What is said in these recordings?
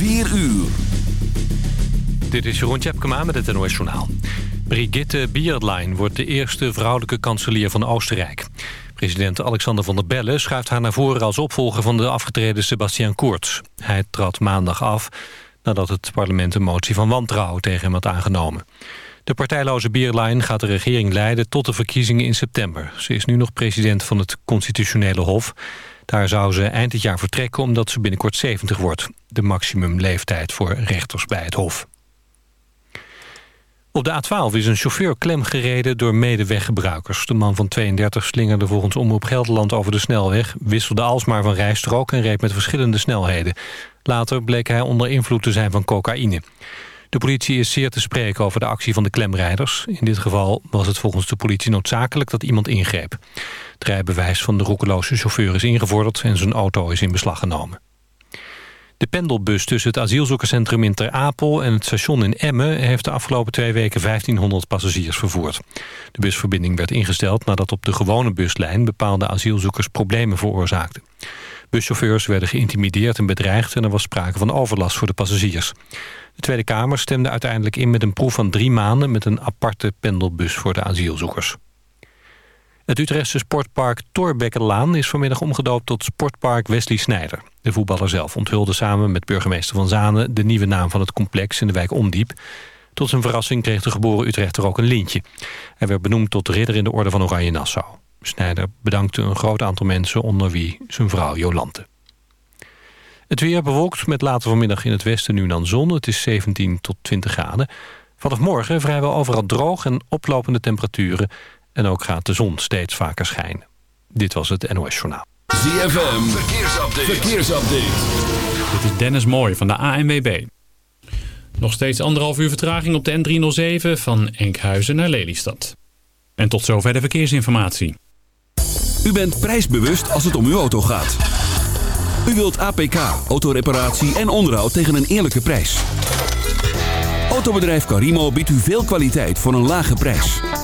4 uur. Dit is Jeroen Tjepkema met het NOS Journaal. Brigitte Bierlein wordt de eerste vrouwelijke kanselier van Oostenrijk. President Alexander van der Bellen schuift haar naar voren... als opvolger van de afgetreden Sebastian Kurz. Hij trad maandag af nadat het parlement een motie van wantrouwen tegen hem had aangenomen. De partijloze Bierlein gaat de regering leiden tot de verkiezingen in september. Ze is nu nog president van het Constitutionele Hof. Daar zou ze eind dit jaar vertrekken omdat ze binnenkort 70 wordt. De maximumleeftijd voor rechters bij het Hof. Op de A12 is een chauffeur klemgereden door medeweggebruikers. De man van 32 slingerde volgens Omroep Gelderland over de snelweg... wisselde alsmaar van rijstrook en reed met verschillende snelheden. Later bleek hij onder invloed te zijn van cocaïne. De politie is zeer te spreken over de actie van de klemrijders. In dit geval was het volgens de politie noodzakelijk dat iemand ingreep. Het rijbewijs van de roekeloze chauffeur is ingevorderd... en zijn auto is in beslag genomen. De pendelbus tussen het asielzoekerscentrum in Ter Apel en het station in Emmen... heeft de afgelopen twee weken 1500 passagiers vervoerd. De busverbinding werd ingesteld nadat op de gewone buslijn... bepaalde asielzoekers problemen veroorzaakten. Buschauffeurs werden geïntimideerd en bedreigd... en er was sprake van overlast voor de passagiers. De Tweede Kamer stemde uiteindelijk in met een proef van drie maanden... met een aparte pendelbus voor de asielzoekers. Het Utrechtse sportpark Torbekkenlaan is vanmiddag omgedoopt tot Sportpark Wesley Snijder. De voetballer zelf onthulde samen met burgemeester Van Zanen de nieuwe naam van het complex in de wijk Ondiep. Tot zijn verrassing kreeg de geboren Utrechter ook een lintje. Hij werd benoemd tot ridder in de orde van Oranje Nassau. Snijder bedankte een groot aantal mensen onder wie zijn vrouw Jolante. Het weer bewolkt met later vanmiddag in het westen nu dan zon. Het is 17 tot 20 graden. Vanaf morgen vrijwel overal droog en oplopende temperaturen. En ook gaat de zon steeds vaker schijnen. Dit was het NOS Journaal. ZFM, verkeersupdate. verkeersupdate. Dit is Dennis Mooij van de ANWB. Nog steeds anderhalf uur vertraging op de N307 van Enkhuizen naar Lelystad. En tot zover de verkeersinformatie. U bent prijsbewust als het om uw auto gaat. U wilt APK, autoreparatie en onderhoud tegen een eerlijke prijs. Autobedrijf Carimo biedt u veel kwaliteit voor een lage prijs.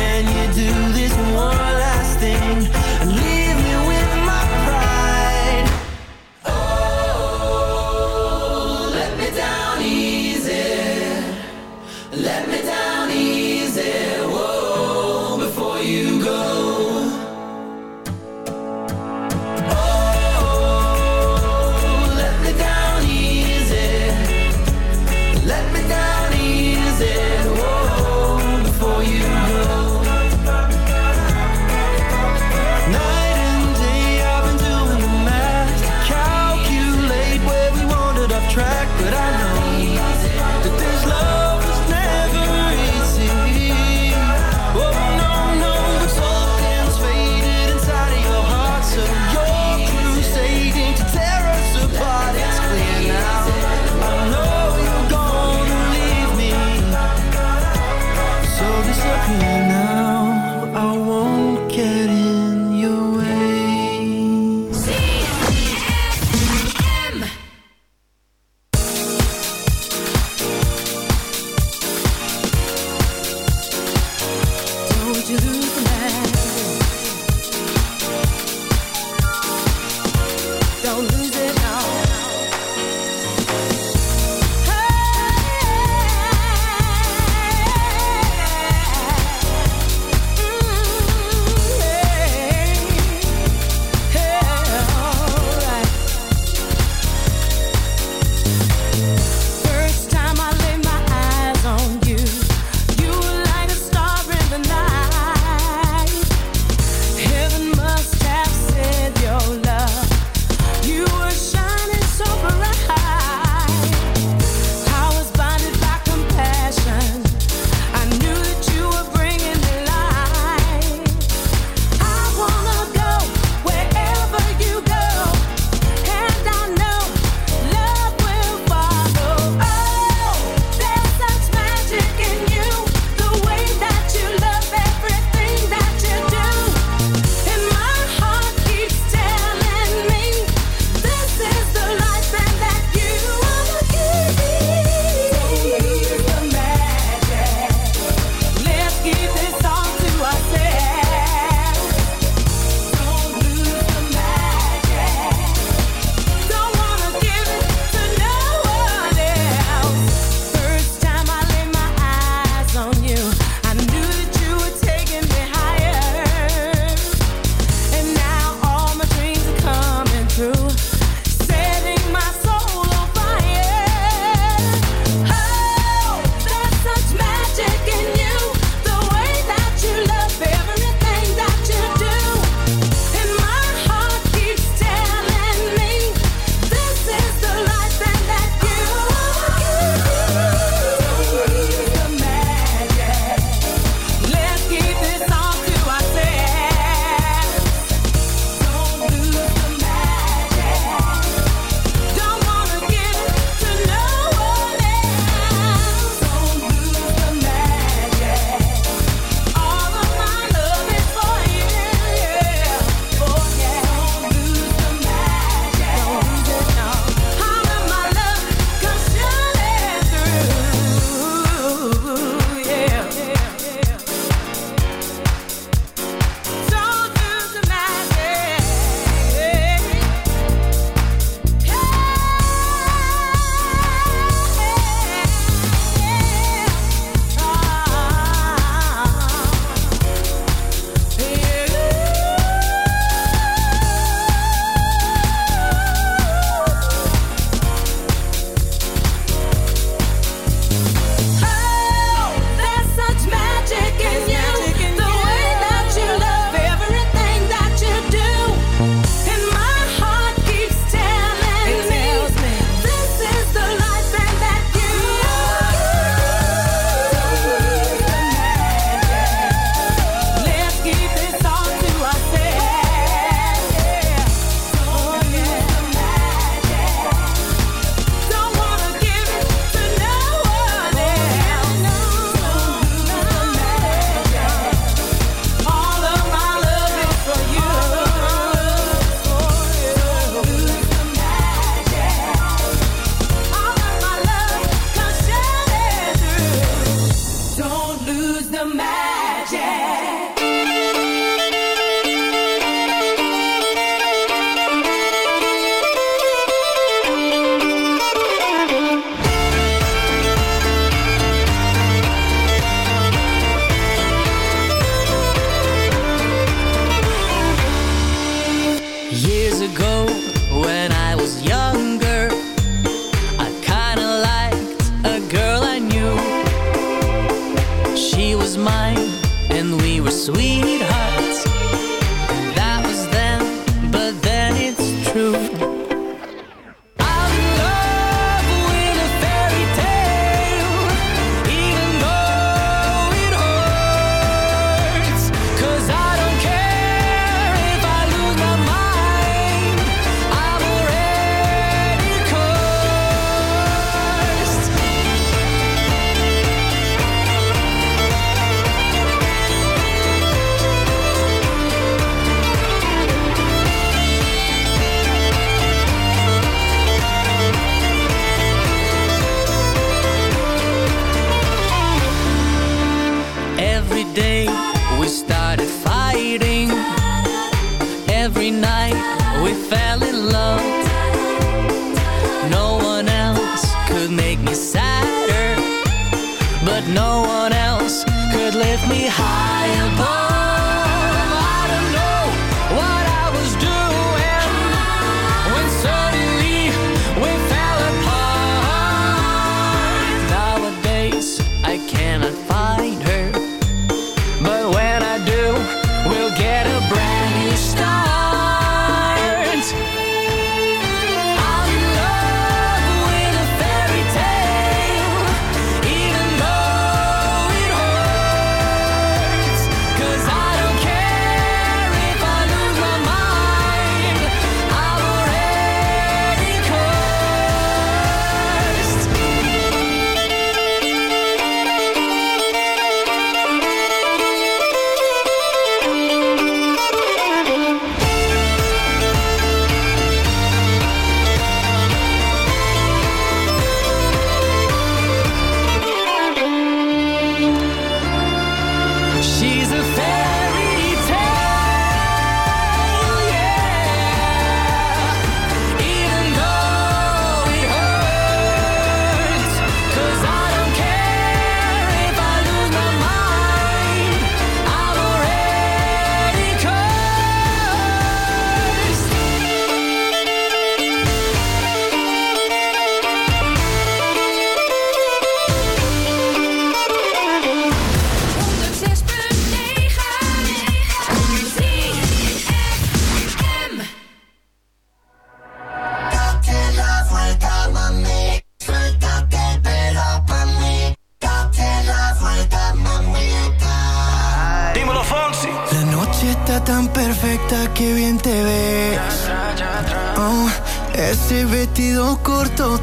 Can you do this one last thing?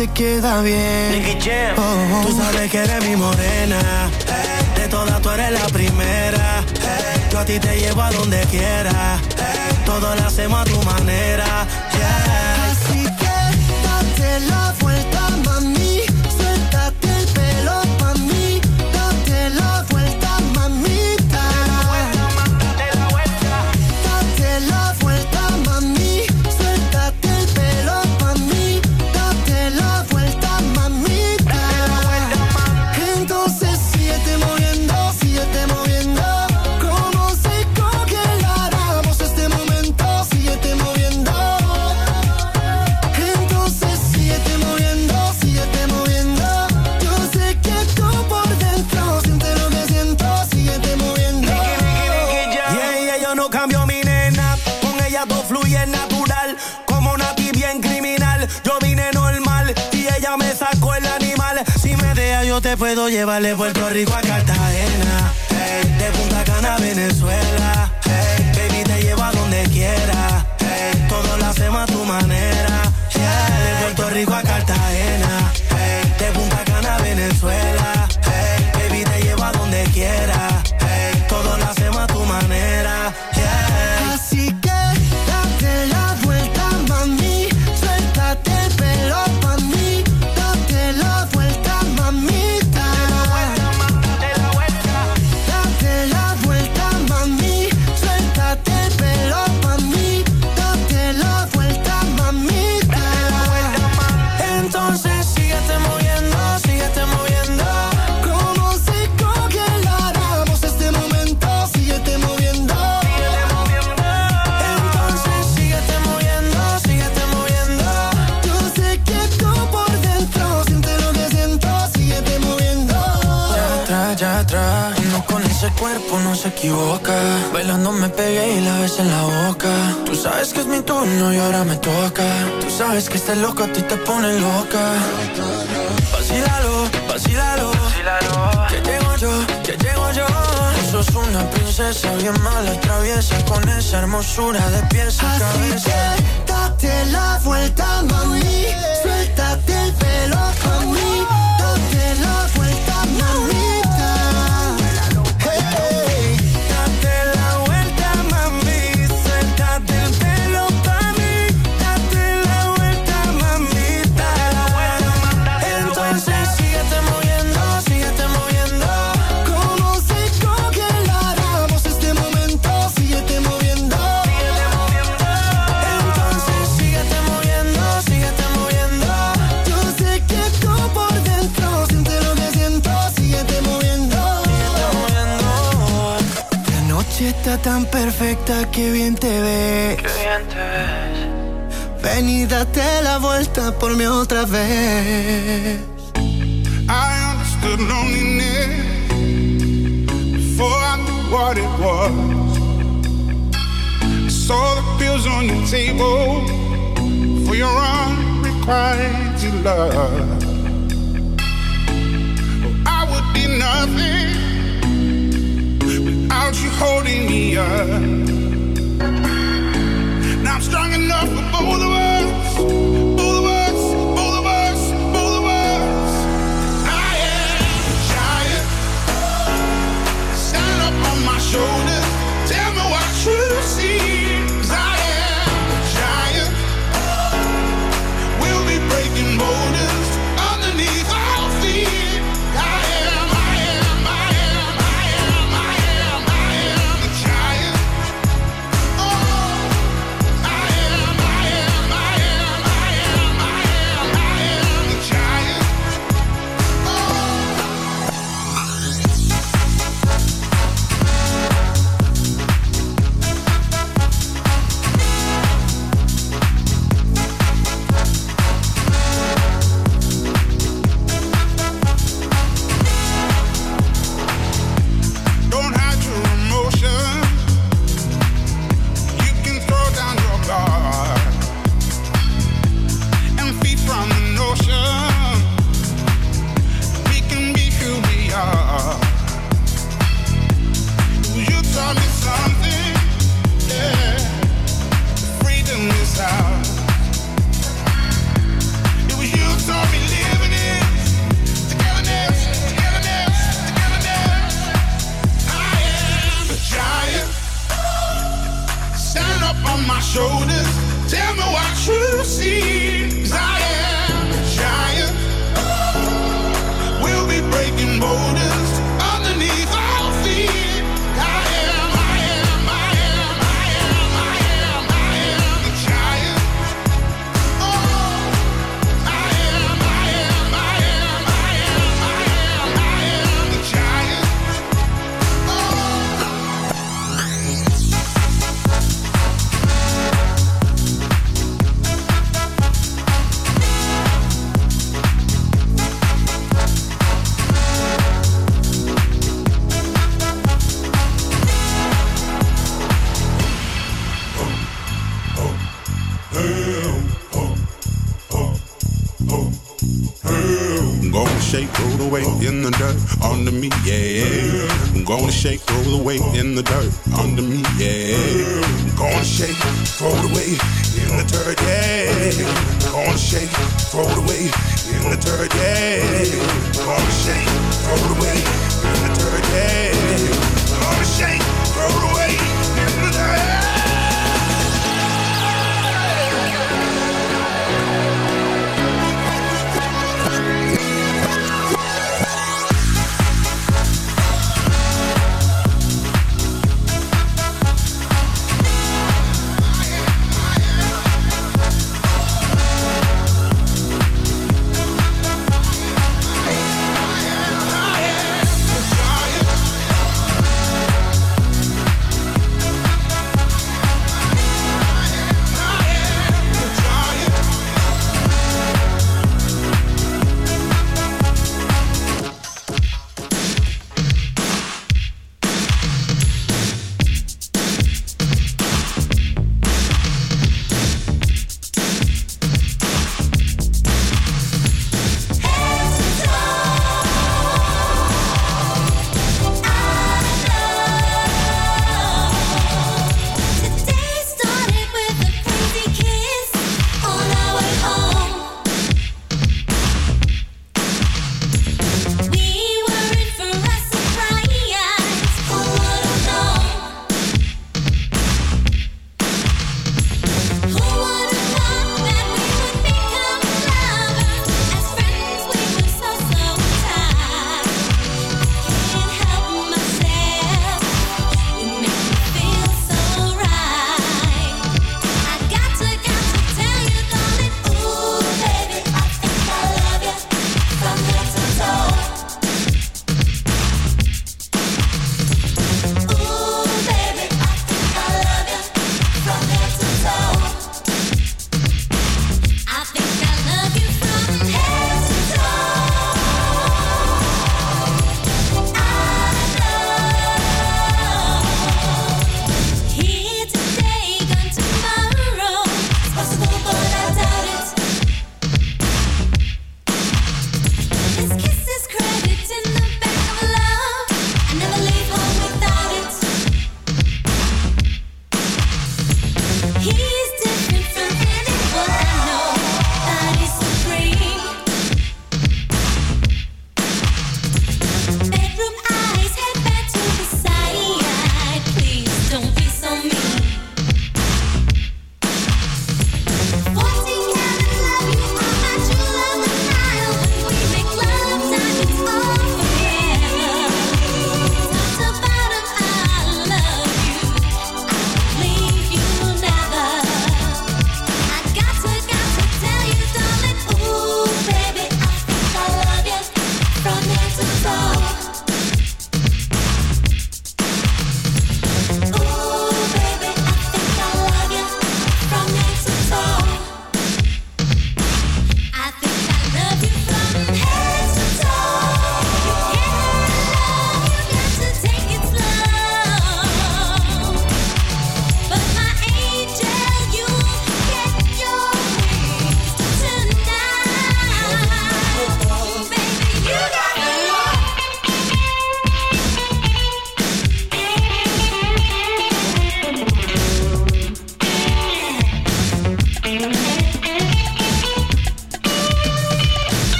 te queda bien. Oh, oh, tú sabes que eres mi morena. me sacó el animal. Si me deja, yo te puedo llevar de Puerto Rico a Cartagena. De Punta Cana a Venezuela. Hey, baby, te llevo a donde quiera. Hey, todo lo hacemos a tu manera. De Puerto Rico a Cartagena. de Punta Cana a Venezuela. baby, te llevo a donde quiera cuerpo no se equivoca. Bailando me pegué y la besé en la boca. Tú sabes que es mi turno y ahora me toca. Tú sabes que este loco a ti te pone loca. Vacílalo, vacílalo. Que llego yo, que llego yo. Tú sos una princesa bien mala, traviesa. Con esa hermosura de pies a cabeza. Date la vuelta, mami. Suéltate el pelo, tan perfecta que bien te ves. Qué bien te ves. Ven y date la vuelta por mí otra vez. I understood loneliness before I knew what it was. I saw the pills on your table for your unrequited love. Oh, I would be nothing without you holding me up. Now I'm strong enough for both of us. Both. I am a giant. Stand up on my shoulders.